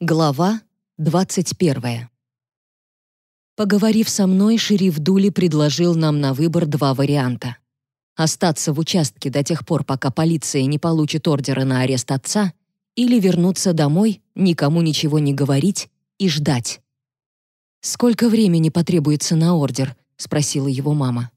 Глава 21. Поговорив со мной, шериф Дули предложил нам на выбор два варианта. Остаться в участке до тех пор, пока полиция не получит ордера на арест отца, или вернуться домой, никому ничего не говорить и ждать. «Сколько времени потребуется на ордер?» — спросила его мама.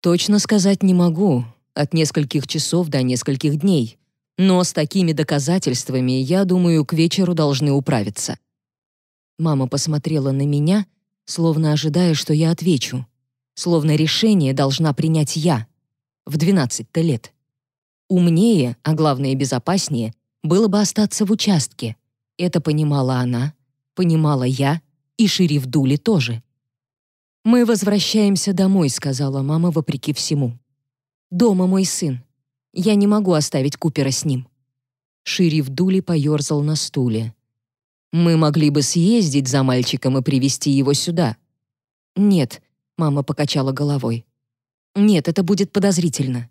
«Точно сказать не могу. От нескольких часов до нескольких дней», но с такими доказательствами, я думаю, к вечеру должны управиться. Мама посмотрела на меня, словно ожидая, что я отвечу. Словно решение должна принять я. В 12-то лет. Умнее, а главное безопаснее, было бы остаться в участке. Это понимала она, понимала я и шериф Дули тоже. «Мы возвращаемся домой», — сказала мама вопреки всему. «Дома мой сын. Я не могу оставить Купера с ним». Шериф Дули поерзал на стуле. «Мы могли бы съездить за мальчиком и привести его сюда». «Нет», — мама покачала головой. «Нет, это будет подозрительно.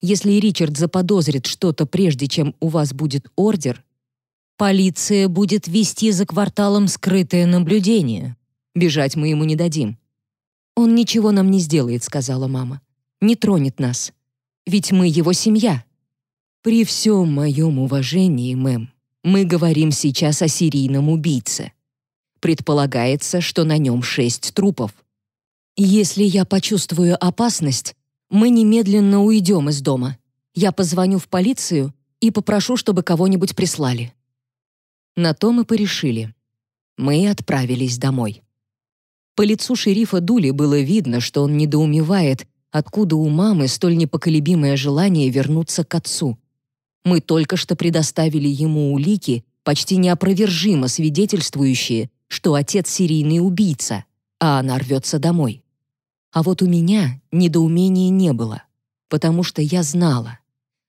Если Ричард заподозрит что-то прежде, чем у вас будет ордер, полиция будет вести за кварталом скрытое наблюдение. Бежать мы ему не дадим». «Он ничего нам не сделает», — сказала мама. «Не тронет нас. Ведь мы его семья. При всем моем уважении, мэм, мы говорим сейчас о серийном убийце. Предполагается, что на нем шесть трупов. Если я почувствую опасность, мы немедленно уйдем из дома. Я позвоню в полицию и попрошу, чтобы кого-нибудь прислали. На то мы порешили. Мы отправились домой. По лицу шерифа Дули было видно, что он недоумевает, Откуда у мамы столь непоколебимое желание вернуться к отцу? Мы только что предоставили ему улики, почти неопровержимо свидетельствующие, что отец серийный убийца, а она рвется домой. А вот у меня недоумения не было, потому что я знала.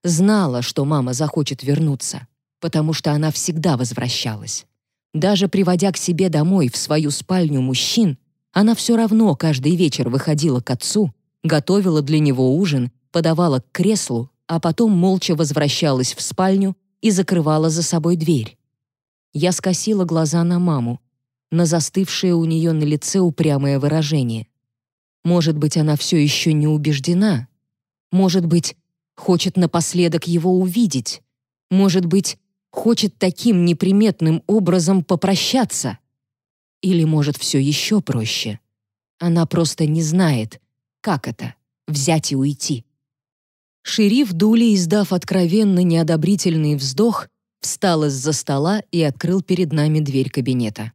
Знала, что мама захочет вернуться, потому что она всегда возвращалась. Даже приводя к себе домой в свою спальню мужчин, она все равно каждый вечер выходила к отцу готовила для него ужин, подавала к креслу, а потом молча возвращалась в спальню и закрывала за собой дверь. Я скосила глаза на маму, на застывшее у нее на лице упрямое выражение. Может быть, она все еще не убеждена? Может быть, хочет напоследок его увидеть? Может быть, хочет таким неприметным образом попрощаться? Или, может, все еще проще? Она просто не знает, как это — взять и уйти? Шериф Дули, издав откровенно неодобрительный вздох, встал из-за стола и открыл перед нами дверь кабинета.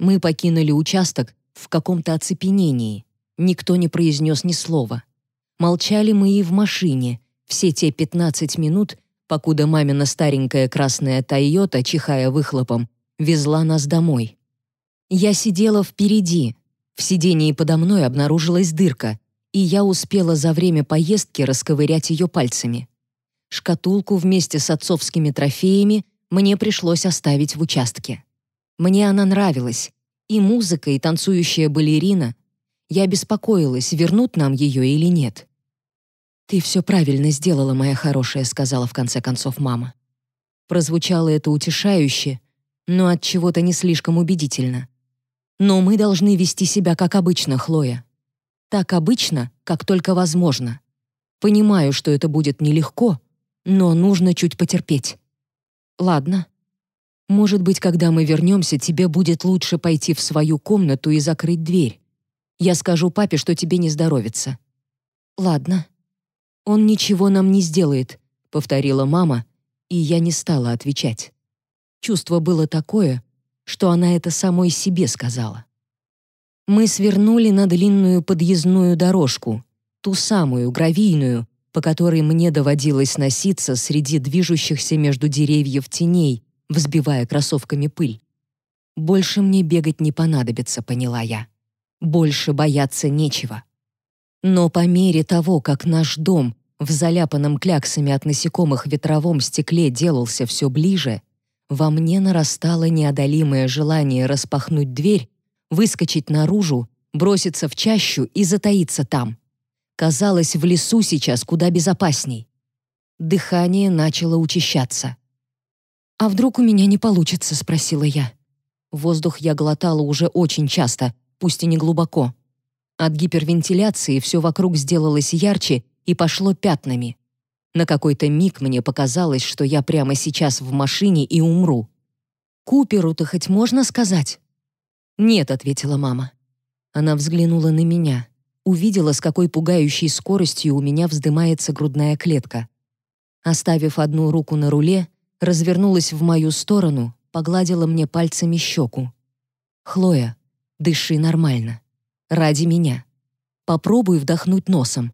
Мы покинули участок в каком-то оцепенении. Никто не произнес ни слова. Молчали мы и в машине, все те 15 минут, покуда мамина старенькая красная «Тойота», чихая выхлопом, везла нас домой. Я сидела впереди, в сидении подо мной обнаружилась дырка, и я успела за время поездки расковырять ее пальцами. Шкатулку вместе с отцовскими трофеями мне пришлось оставить в участке. Мне она нравилась, и музыка, и танцующая балерина. Я беспокоилась, вернут нам ее или нет. «Ты все правильно сделала, моя хорошая», — сказала в конце концов мама. Прозвучало это утешающе, но от чего-то не слишком убедительно. Но мы должны вести себя как обычно, Хлоя. Так обычно, как только возможно. Понимаю, что это будет нелегко, но нужно чуть потерпеть. Ладно. Может быть, когда мы вернемся, тебе будет лучше пойти в свою комнату и закрыть дверь. Я скажу папе, что тебе не здоровится. Ладно. Он ничего нам не сделает, повторила мама, и я не стала отвечать. Чувство было такое, что она это самой себе сказала. Мы свернули на длинную подъездную дорожку, ту самую, гравийную, по которой мне доводилось носиться среди движущихся между деревьев теней, взбивая кроссовками пыль. Больше мне бегать не понадобится, поняла я. Больше бояться нечего. Но по мере того, как наш дом в заляпанном кляксами от насекомых ветровом стекле делался все ближе, во мне нарастало неодолимое желание распахнуть дверь, выскочить наружу, броситься в чащу и затаиться там. Казалось, в лесу сейчас куда безопасней. Дыхание начало учащаться. «А вдруг у меня не получится?» — спросила я. Воздух я глотала уже очень часто, пусть и не глубоко. От гипервентиляции все вокруг сделалось ярче и пошло пятнами. На какой-то миг мне показалось, что я прямо сейчас в машине и умру. «Куперу-то хоть можно сказать?» «Нет», — ответила мама. Она взглянула на меня, увидела, с какой пугающей скоростью у меня вздымается грудная клетка. Оставив одну руку на руле, развернулась в мою сторону, погладила мне пальцами щеку. «Хлоя, дыши нормально. Ради меня. Попробуй вдохнуть носом».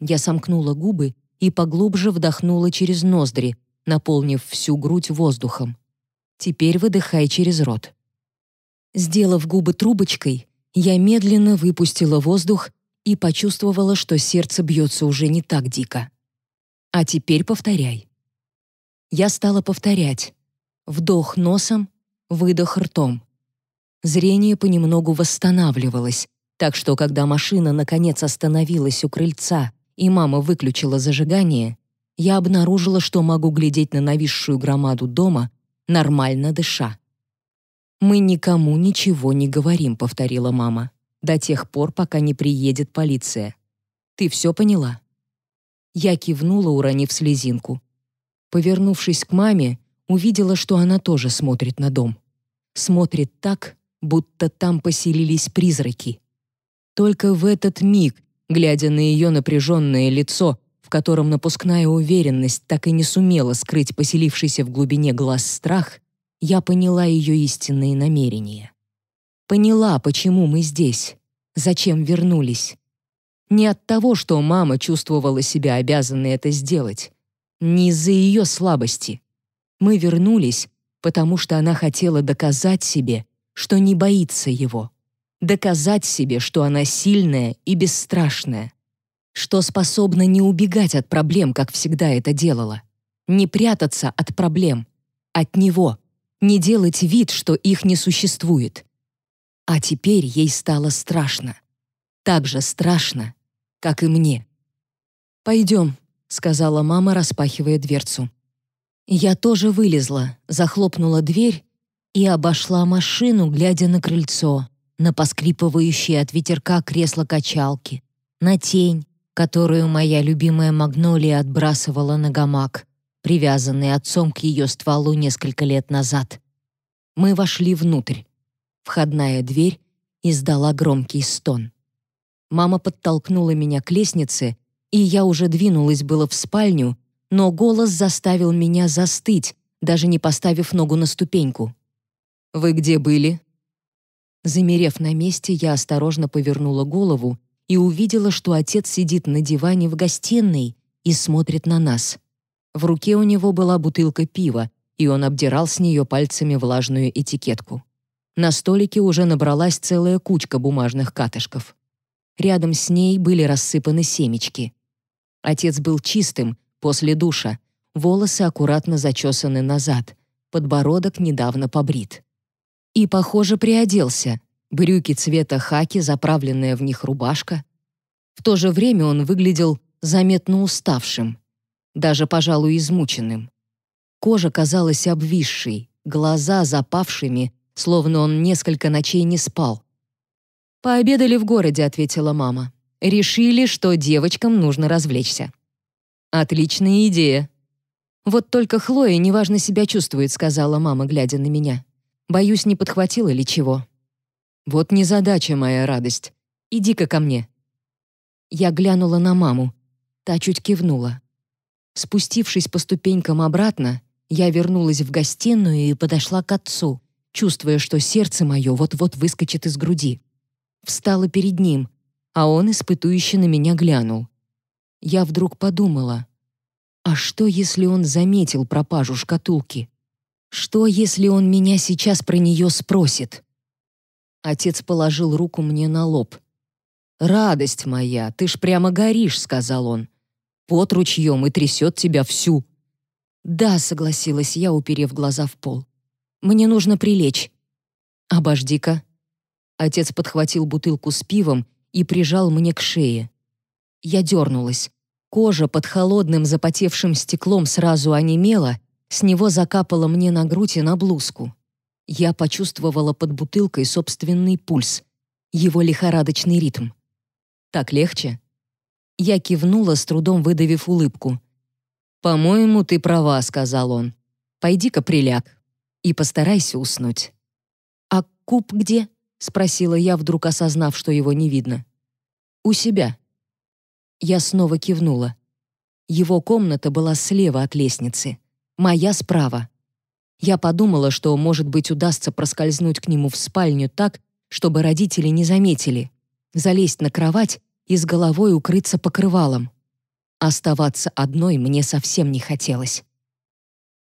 Я сомкнула губы и поглубже вдохнула через ноздри, наполнив всю грудь воздухом. Теперь выдыхай через рот. Сделав губы трубочкой, я медленно выпустила воздух и почувствовала, что сердце бьется уже не так дико. А теперь повторяй. Я стала повторять. Вдох носом, выдох ртом. Зрение понемногу восстанавливалось, так что когда машина наконец остановилась у крыльца и мама выключила зажигание, я обнаружила, что могу глядеть на нависшую громаду дома, нормально дыша. «Мы никому ничего не говорим», — повторила мама, «до тех пор, пока не приедет полиция. Ты все поняла?» Я кивнула, уронив слезинку. Повернувшись к маме, увидела, что она тоже смотрит на дом. Смотрит так, будто там поселились призраки. Только в этот миг, глядя на ее напряженное лицо, в котором напускная уверенность так и не сумела скрыть поселившийся в глубине глаз страх, я поняла ее истинные намерения. Поняла, почему мы здесь, зачем вернулись. Не от того, что мама чувствовала себя обязанной это сделать, не из-за ее слабости. Мы вернулись, потому что она хотела доказать себе, что не боится его. Доказать себе, что она сильная и бесстрашная. Что способна не убегать от проблем, как всегда это делала. Не прятаться от проблем. От него не делать вид, что их не существует. А теперь ей стало страшно. Так же страшно, как и мне. «Пойдем», — сказала мама, распахивая дверцу. Я тоже вылезла, захлопнула дверь и обошла машину, глядя на крыльцо, на поскрипывающие от ветерка кресло-качалки, на тень, которую моя любимая магнолия отбрасывала на гамак, привязанный отцом к ее стволу несколько лет назад. Мы вошли внутрь. Входная дверь издала громкий стон. Мама подтолкнула меня к лестнице, и я уже двинулась было в спальню, но голос заставил меня застыть, даже не поставив ногу на ступеньку. «Вы где были?» Замерев на месте, я осторожно повернула голову и увидела, что отец сидит на диване в гостиной и смотрит на нас. В руке у него была бутылка пива, и он обдирал с нее пальцами влажную этикетку. На столике уже набралась целая кучка бумажных катышков. Рядом с ней были рассыпаны семечки. Отец был чистым, после душа, волосы аккуратно зачесаны назад, подбородок недавно побрит. И, похоже, приоделся. Брюки цвета хаки, заправленная в них рубашка. В то же время он выглядел заметно уставшим даже, пожалуй, измученным. Кожа казалась обвисшей, глаза запавшими, словно он несколько ночей не спал. «Пообедали в городе», — ответила мама. «Решили, что девочкам нужно развлечься». «Отличная идея». «Вот только Хлоя неважно себя чувствует», — сказала мама, глядя на меня. «Боюсь, не подхватила ли чего». «Вот незадача моя радость. Иди-ка ко мне». Я глянула на маму. Та чуть кивнула. Спустившись по ступенькам обратно, я вернулась в гостиную и подошла к отцу, чувствуя, что сердце мое вот-вот выскочит из груди. Встала перед ним, а он испытующе на меня глянул. Я вдруг подумала, а что, если он заметил пропажу шкатулки? Что, если он меня сейчас про нее спросит? Отец положил руку мне на лоб. «Радость моя, ты ж прямо горишь», — сказал он пот ручьем и трясет тебя всю». «Да», — согласилась я, уперев глаза в пол. «Мне нужно прилечь». «Обожди-ка». Отец подхватил бутылку с пивом и прижал мне к шее. Я дернулась. Кожа под холодным запотевшим стеклом сразу онемела, С него закапало мне на грудь и на блузку. Я почувствовала под бутылкой собственный пульс, его лихорадочный ритм. «Так легче?» Я кивнула, с трудом выдавив улыбку. «По-моему, ты права», — сказал он. «Пойди-ка приляг и постарайся уснуть». «А куб где?» — спросила я, вдруг осознав, что его не видно. «У себя». Я снова кивнула. Его комната была слева от лестницы, моя справа. Я подумала, что, может быть, удастся проскользнуть к нему в спальню так, чтобы родители не заметили, залезть на кровать и с головой укрыться покрывалом. Оставаться одной мне совсем не хотелось.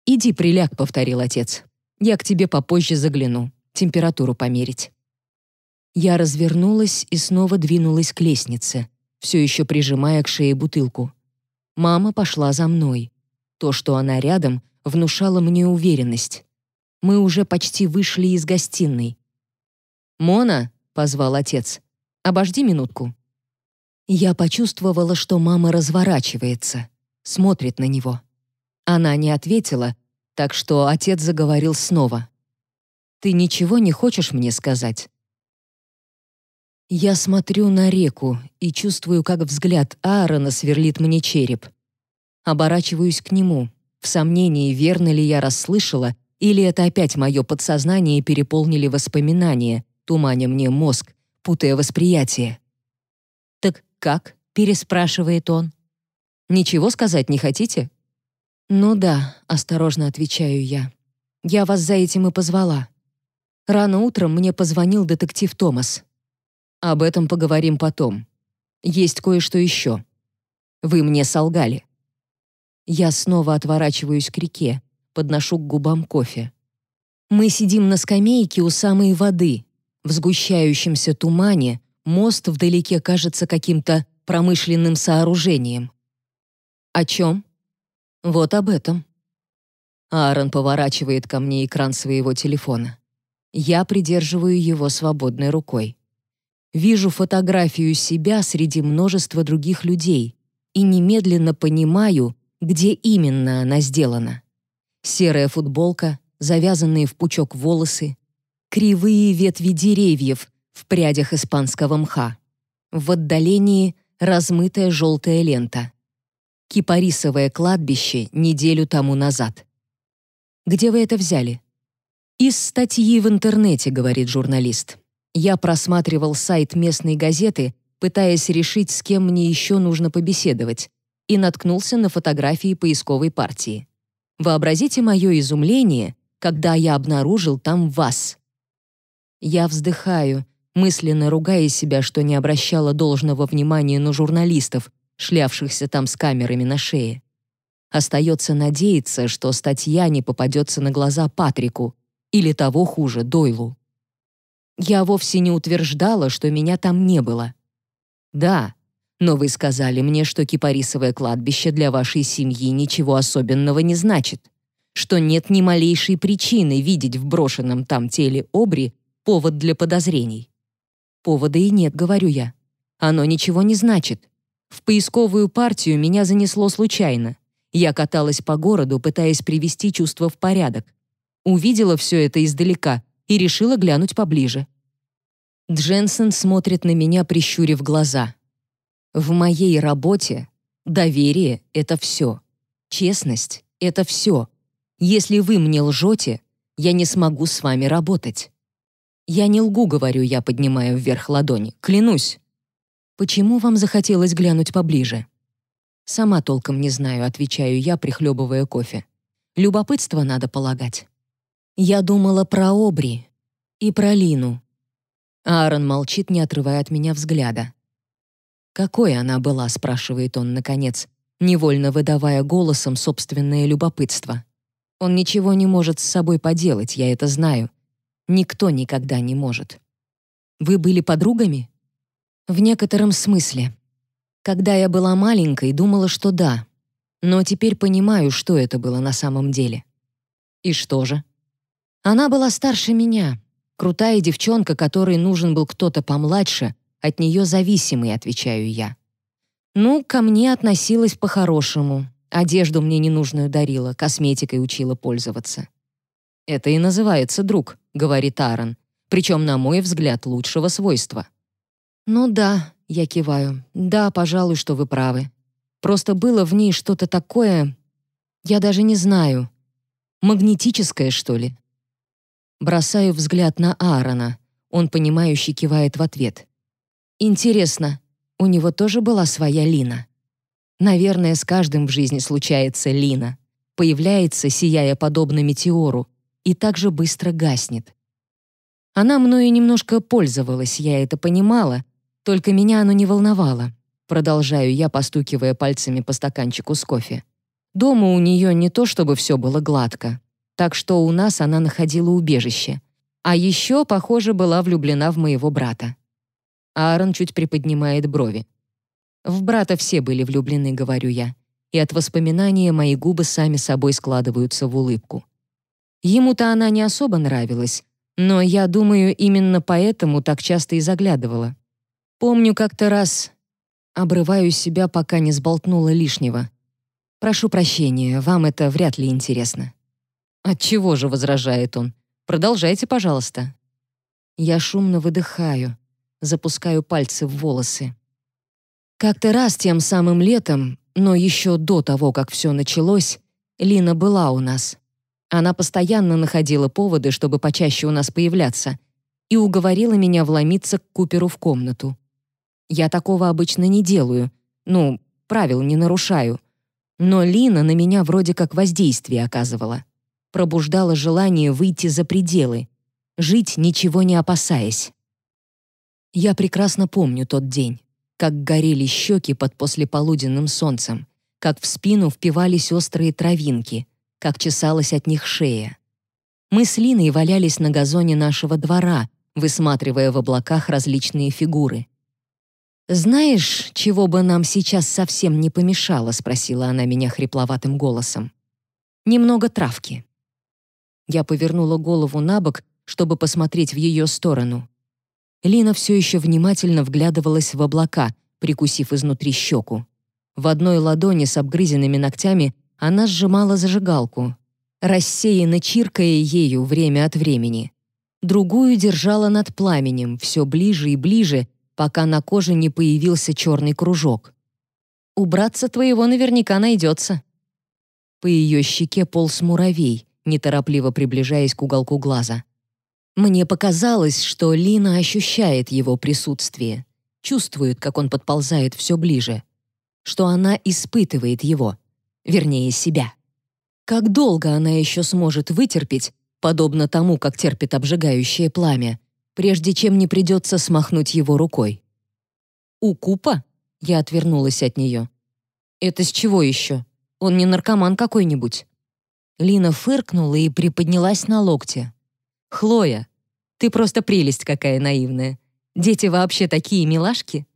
«Иди приляг», — повторил отец. «Я к тебе попозже загляну, температуру померить». Я развернулась и снова двинулась к лестнице, все еще прижимая к шее бутылку. Мама пошла за мной. То, что она рядом, внушало мне уверенность. Мы уже почти вышли из гостиной. «Мона», — позвал отец, — «обожди минутку». Я почувствовала, что мама разворачивается, смотрит на него. Она не ответила, так что отец заговорил снова. «Ты ничего не хочешь мне сказать?» Я смотрю на реку и чувствую, как взгляд Аарона сверлит мне череп. Оборачиваюсь к нему, в сомнении, верно ли я расслышала, или это опять мое подсознание переполнили воспоминания, туманя мне мозг, путая восприятие. «Так как?» — переспрашивает он. «Ничего сказать не хотите?» «Ну да», — осторожно отвечаю я. «Я вас за этим и позвала. Рано утром мне позвонил детектив Томас. Об этом поговорим потом. Есть кое-что еще. Вы мне солгали». Я снова отворачиваюсь к реке, подношу к губам кофе. Мы сидим на скамейке у самой воды. В сгущающемся тумане мост вдалеке кажется каким-то промышленным сооружением. О чем? Вот об этом. Аарон поворачивает ко мне экран своего телефона. Я придерживаю его свободной рукой. Вижу фотографию себя среди множества других людей и немедленно понимаю, где именно она сделана. Серая футболка, завязанные в пучок волосы, кривые ветви деревьев, в прядях испанского мха. В отдалении размытая желтая лента. Кипарисовое кладбище неделю тому назад. «Где вы это взяли?» «Из статьи в интернете», — говорит журналист. «Я просматривал сайт местной газеты, пытаясь решить, с кем мне еще нужно побеседовать, и наткнулся на фотографии поисковой партии. Вообразите мое изумление, когда я обнаружил там вас». Я вздыхаю, мысленно ругая себя, что не обращала должного внимания на журналистов, шлявшихся там с камерами на шее. Остается надеяться, что статья не попадется на глаза Патрику или того хуже, Дойлу. Я вовсе не утверждала, что меня там не было. Да, но вы сказали мне, что кипарисовое кладбище для вашей семьи ничего особенного не значит, что нет ни малейшей причины видеть в брошенном там теле Обри повод для подозрений. Повода и нет, говорю я. Оно ничего не значит. В поисковую партию меня занесло случайно. Я каталась по городу, пытаясь привести чувство в порядок. Увидела все это издалека и решила глянуть поближе. Дженсен смотрит на меня, прищурив глаза. В моей работе доверие — это все. Честность — это все. Если вы мне лжете, я не смогу с вами работать. «Я не лгу», — говорю я, поднимая вверх ладони. «Клянусь». «Почему вам захотелось глянуть поближе?» «Сама толком не знаю», — отвечаю я, прихлебывая кофе. «Любопытство надо полагать». «Я думала про Обри и про Лину». Аарон молчит, не отрывая от меня взгляда. «Какой она была?» — спрашивает он, наконец, невольно выдавая голосом собственное любопытство. Он ничего не может с собой поделать, я это знаю. Никто никогда не может. Вы были подругами? В некотором смысле. Когда я была маленькой, думала, что да. Но теперь понимаю, что это было на самом деле. И что же? Она была старше меня. Крутая девчонка, которой нужен был кто-то помладше, от нее зависимый, отвечаю я. Ну, ко мне относилась по-хорошему, Одежду мне ненужную дарила, косметикой учила пользоваться. «Это и называется друг», — говорит Аарон, причем, на мой взгляд, лучшего свойства. «Ну да», — я киваю, — «да, пожалуй, что вы правы. Просто было в ней что-то такое, я даже не знаю, магнетическое, что ли». Бросаю взгляд на Аарона. Он, понимающе кивает в ответ. «Интересно, у него тоже была своя Лина?» Наверное, с каждым в жизни случается Лина. Появляется, сияя подобно метеору, и так же быстро гаснет. Она мною немножко пользовалась, я это понимала, только меня оно не волновало. Продолжаю я, постукивая пальцами по стаканчику с кофе. Дома у нее не то чтобы все было гладко, так что у нас она находила убежище. А еще, похоже, была влюблена в моего брата. Аарон чуть приподнимает брови. В брата все были влюблены, говорю я, и от воспоминания мои губы сами собой складываются в улыбку. Ему-то она не особо нравилась, но я думаю, именно поэтому так часто и заглядывала. Помню как-то раз... Обрываю себя, пока не сболтнула лишнего. Прошу прощения, вам это вряд ли интересно. От чего же возражает он? Продолжайте, пожалуйста. Я шумно выдыхаю, запускаю пальцы в волосы. Как-то раз тем самым летом, но еще до того, как все началось, Лина была у нас. Она постоянно находила поводы, чтобы почаще у нас появляться, и уговорила меня вломиться к Куперу в комнату. Я такого обычно не делаю, ну, правил не нарушаю. Но Лина на меня вроде как воздействие оказывала. Пробуждала желание выйти за пределы, жить ничего не опасаясь. Я прекрасно помню тот день как горели щеки под послеполуденным солнцем, как в спину впивались острые травинки, как чесалась от них шея. Мы с Линой валялись на газоне нашего двора, высматривая в облаках различные фигуры. «Знаешь, чего бы нам сейчас совсем не помешало?» — спросила она меня хрипловатым голосом. «Немного травки». Я повернула голову на бок, чтобы посмотреть в ее сторону. Лина все еще внимательно вглядывалась в облака, прикусив изнутри щеку. В одной ладони с обгрызенными ногтями она сжимала зажигалку, рассеянно чиркая ею время от времени. Другую держала над пламенем, все ближе и ближе, пока на коже не появился черный кружок. «Убраться твоего наверняка найдется». По ее щеке полз муравей, неторопливо приближаясь к уголку глаза. Мне показалось, что Лина ощущает его присутствие, чувствует, как он подползает все ближе, что она испытывает его, вернее, себя. Как долго она еще сможет вытерпеть, подобно тому, как терпит обжигающее пламя, прежде чем не придется смахнуть его рукой? «У Купа?» — я отвернулась от нее. «Это с чего еще? Он не наркоман какой-нибудь?» Лина фыркнула и приподнялась на локте. «Хлоя, ты просто прелесть какая наивная. Дети вообще такие милашки».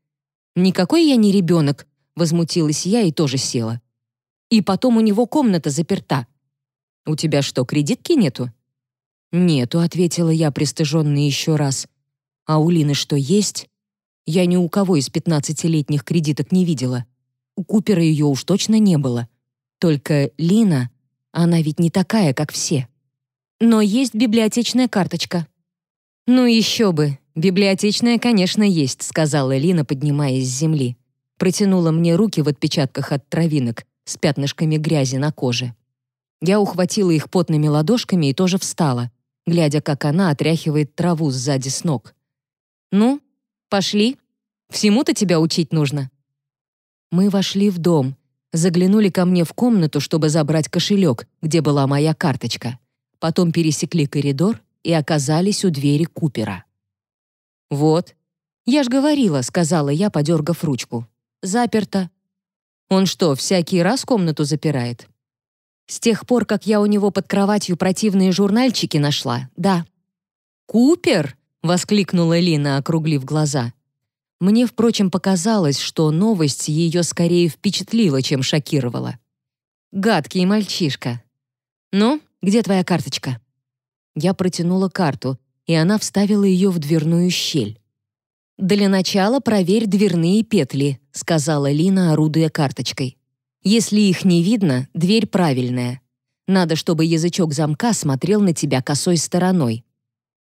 «Никакой я не ребенок», — возмутилась я и тоже села. «И потом у него комната заперта». «У тебя что, кредитки нету?» «Нету», — ответила я пристыженно еще раз. «А у Лины что, есть?» Я ни у кого из пятнадцатилетних кредиток не видела. У Купера ее уж точно не было. Только Лина, она ведь не такая, как все. Но есть библиотечная карточка. Ну еще бы. Библиотечная, конечно, есть, сказала Лина, поднимаясь с земли. Протянула мне руки в отпечатках от травинок с пятнышками грязи на коже. Я ухватила их потными ладошками и тоже встала, глядя, как она отряхивает траву сзади с ног. «Ну, пошли. Всему-то тебя учить нужно». Мы вошли в дом, заглянули ко мне в комнату, чтобы забрать кошелек, где была моя карточка потом пересекли коридор и оказались у двери Купера. «Вот, я ж говорила», — сказала я, подергав ручку. «Заперто». «Он что, всякий раз комнату запирает?» «С тех пор, как я у него под кроватью противные журнальчики нашла, да». «Купер?» — воскликнула Лина, округлив глаза. Мне, впрочем, показалось, что новость ее скорее впечатлила, чем шокировала. «Гадкий мальчишка». «Ну, где твоя карточка?» Я протянула карту, и она вставила ее в дверную щель. «Для начала проверь дверные петли», — сказала Лина, орудуя карточкой. Если их не видно, дверь правильная. Надо, чтобы язычок замка смотрел на тебя косой стороной.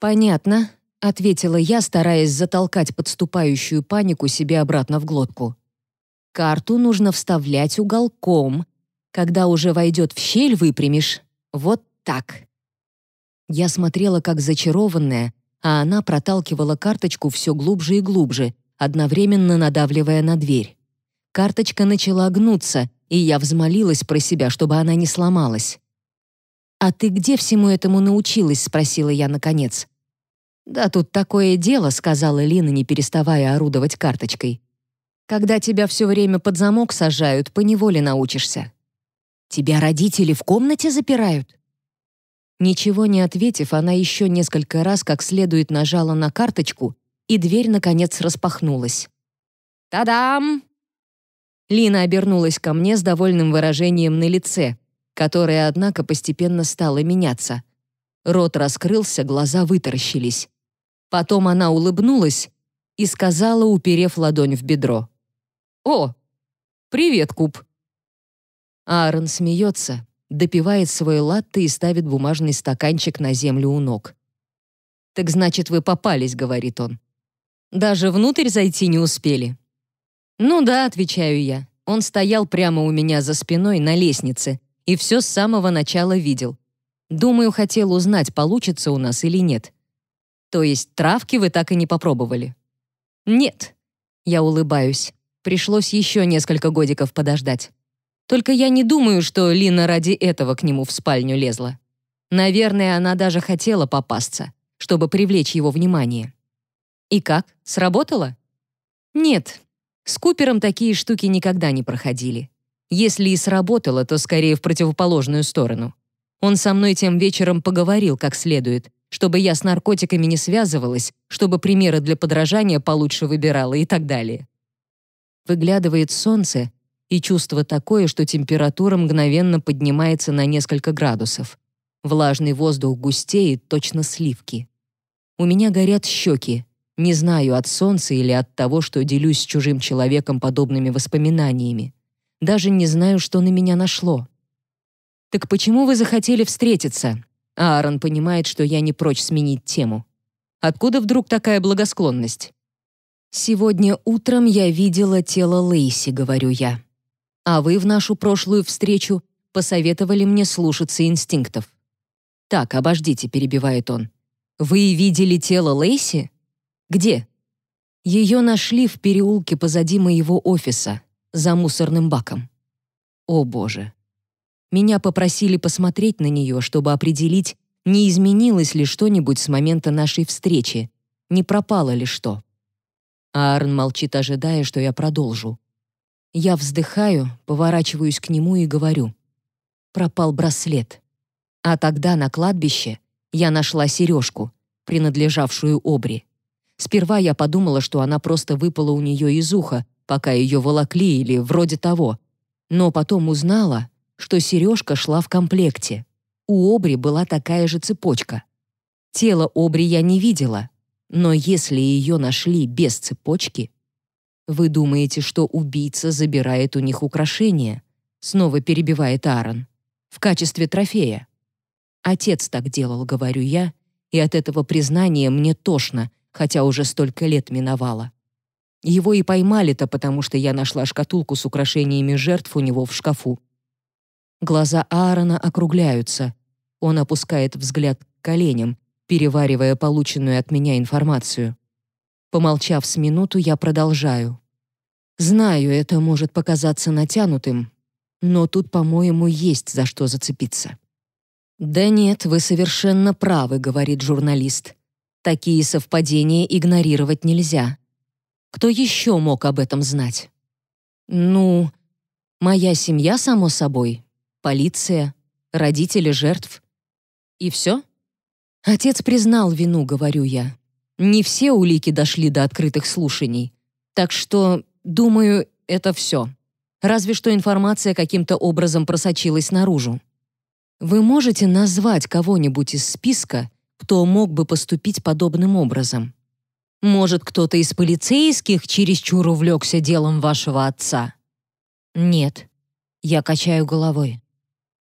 Понятно, ответила я, стараясь затолкать подступающую панику себе обратно в глотку. Карту нужно вставлять уголком. Когда уже войдет в щель, выпрямишь. Вот так. Я смотрела как зачарованная, а она проталкивала карточку все глубже и глубже, одновременно надавливая на дверь. Карточка начала гнуться, и я взмолилась про себя, чтобы она не сломалась. «А ты где всему этому научилась?» — спросила я наконец. «Да тут такое дело», — сказала Лина, не переставая орудовать карточкой. «Когда тебя все время под замок сажают, поневоле научишься». «Тебя родители в комнате запирают?» Ничего не ответив, она еще несколько раз как следует нажала на карточку, и дверь, наконец, распахнулась. «Та-дам!» Лина обернулась ко мне с довольным выражением на лице, которое, однако, постепенно стало меняться. Рот раскрылся, глаза вытаращились. Потом она улыбнулась и сказала, уперев ладонь в бедро. «О, привет, Куб!» Аарон смеется, допивает свой латте и ставит бумажный стаканчик на землю у ног. «Так значит, вы попались», — говорит он. «Даже внутрь зайти не успели?» «Ну да», — отвечаю я. Он стоял прямо у меня за спиной на лестнице и все с самого начала видел. Думаю, хотел узнать, получится у нас или нет. То есть травки вы так и не попробовали? Нет. Я улыбаюсь. Пришлось еще несколько годиков подождать. Только я не думаю, что Лина ради этого к нему в спальню лезла. Наверное, она даже хотела попасться, чтобы привлечь его внимание. И как? Сработало? Нет. С Купером такие штуки никогда не проходили. Если и сработало, то скорее в противоположную сторону. Он со мной тем вечером поговорил как следует, чтобы я с наркотиками не связывалась, чтобы примеры для подражания получше выбирала и так далее. Выглядывает солнце, и чувство такое, что температура мгновенно поднимается на несколько градусов. Влажный воздух густеет, точно сливки. У меня горят щеки. Не знаю, от солнца или от того, что делюсь с чужим человеком подобными воспоминаниями. Даже не знаю, что на меня нашло. «Так почему вы захотели встретиться?» Аарон понимает, что я не прочь сменить тему. «Откуда вдруг такая благосклонность?» «Сегодня утром я видела тело Лейси», — говорю я. А вы в нашу прошлую встречу посоветовали мне слушаться инстинктов. Так, обождите, перебивает он. Вы видели тело Лейси? Где? Ее нашли в переулке позади моего офиса, за мусорным баком. О, боже. Меня попросили посмотреть на нее, чтобы определить, не изменилось ли что-нибудь с момента нашей встречи, не пропало ли что. Аарон молчит, ожидая, что я продолжу. Я вздыхаю, поворачиваюсь к нему и говорю. Пропал браслет. А тогда на кладбище я нашла сережку, принадлежавшую Обри. Сперва я подумала, что она просто выпала у нее из уха, пока ее волокли или вроде того. Но потом узнала, что сережка шла в комплекте. У Обри была такая же цепочка. Тело Обри я не видела, но если ее нашли без цепочки, вы думаете, что убийца забирает у них украшения? Снова перебивает Аарон. В качестве трофея. Отец так делал, говорю я, и от этого признания мне тошно, хотя уже столько лет миновало. Его и поймали-то, потому что я нашла шкатулку с украшениями жертв у него в шкафу. Глаза Аарона округляются. Он опускает взгляд к коленям, переваривая полученную от меня информацию. Помолчав с минуту, я продолжаю. Знаю, это может показаться натянутым, но тут, по-моему, есть за что зацепиться. «Да нет, вы совершенно правы», — говорит журналист. «Такие совпадения игнорировать нельзя. Кто еще мог об этом знать?» «Ну, моя семья, само собой, полиция, родители жертв. И все?» Отец признал вину, говорю я. Не все улики дошли до открытых слушаний. Так что, думаю, это все. Разве что информация каким-то образом просочилась наружу. Вы можете назвать кого-нибудь из списка, кто мог бы поступить подобным образом? Может, кто-то из полицейских чересчур увлекся делом вашего отца? Нет. Я качаю головой.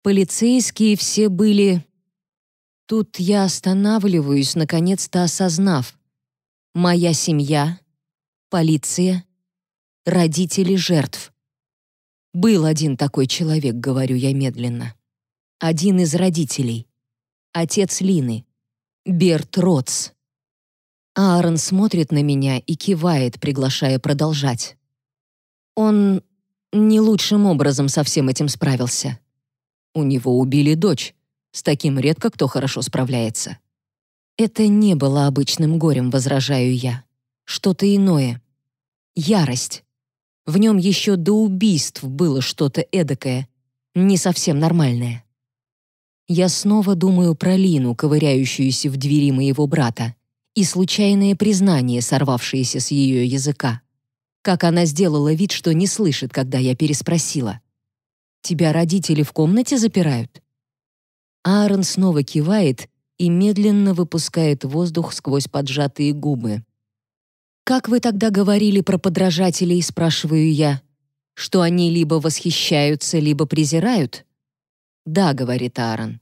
Полицейские все были... Тут я останавливаюсь, наконец-то осознав. Моя семья, полиция, родители жертв. Был один такой человек, говорю я медленно. Один из родителей. Отец Лины. Берт Ротс. Аарон смотрит на меня и кивает, приглашая продолжать. Он не лучшим образом со всем этим справился. У него убили дочь. С таким редко кто хорошо справляется. Это не было обычным горем, возражаю я. Что-то иное. Ярость. В нем еще до убийств было что-то эдакое, не совсем нормальное. Я снова думаю про Лину, ковыряющуюся в двери моего брата, и случайное признание, сорвавшееся с ее языка. Как она сделала вид, что не слышит, когда я переспросила. Тебя родители в комнате запирают?» Аарон снова кивает и медленно выпускает воздух сквозь поджатые губы. «Как вы тогда говорили про подражателей?» — спрашиваю я. «Что они либо восхищаются, либо презирают?» «Да», — говорит Аарон.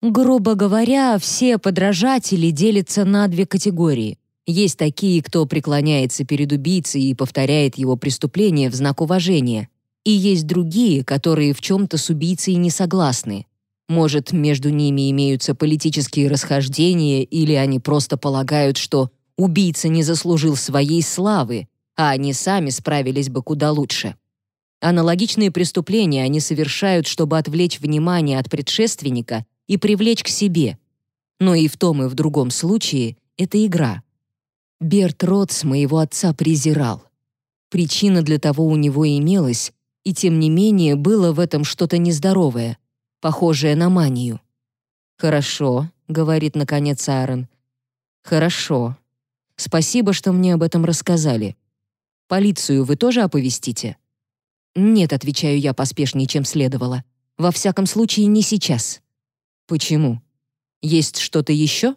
«Грубо говоря, все подражатели делятся на две категории. Есть такие, кто преклоняется перед убийцей и повторяет его преступления в знак уважения. И есть другие, которые в чем-то с убийцей не согласны. Может, между ними имеются политические расхождения, или они просто полагают, что убийца не заслужил своей славы, а они сами справились бы куда лучше. Аналогичные преступления они совершают, чтобы отвлечь внимание от предшественника и привлечь к себе. Но и в том, и в другом случае это игра. Берт Ротс моего отца презирал. Причина для того у него имелась, и тем не менее было в этом что-то нездоровое, похожее на манию. «Хорошо», — говорит наконец Аарон. «Хорошо. Спасибо, что мне об этом рассказали. Полицию вы тоже оповестите?» «Нет», — отвечаю я поспешнее, чем следовало. «Во всяком случае, не сейчас». «Почему? Есть что-то еще?»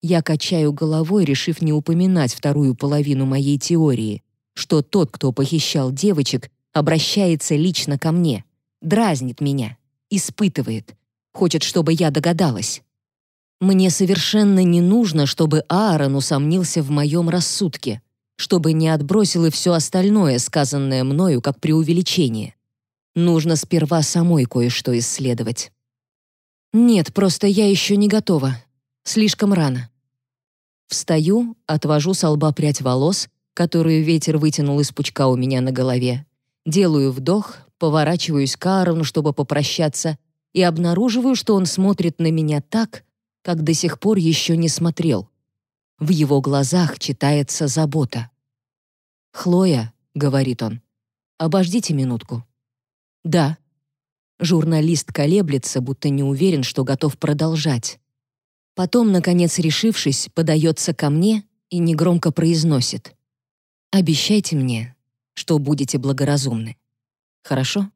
Я качаю головой, решив не упоминать вторую половину моей теории, что тот, кто похищал девочек, обращается лично ко мне, дразнит меня, испытывает, хочет, чтобы я догадалась. Мне совершенно не нужно, чтобы Аарон усомнился в моем рассудке, чтобы не отбросил и все остальное, сказанное мною как преувеличение. Нужно сперва самой кое-что исследовать. Нет, просто я еще не готова. Слишком рано. Встаю, отвожу с лба прядь волос, которую ветер вытянул из пучка у меня на голове, Делаю вдох, поворачиваюсь к Аарону, чтобы попрощаться, и обнаруживаю, что он смотрит на меня так, как до сих пор еще не смотрел. В его глазах читается забота. «Хлоя», — говорит он, — «обождите минутку». «Да». Журналист колеблется, будто не уверен, что готов продолжать. Потом, наконец решившись, подается ко мне и негромко произносит. «Обещайте мне, что будете благоразумны. Хорошо?